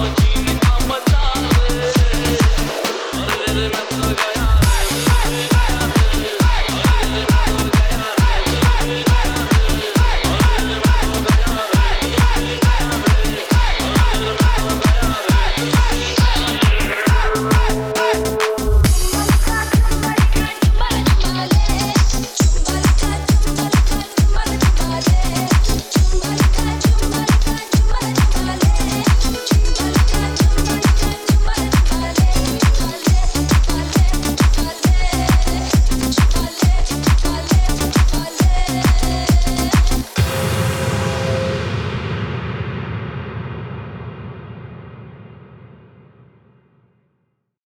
Technology.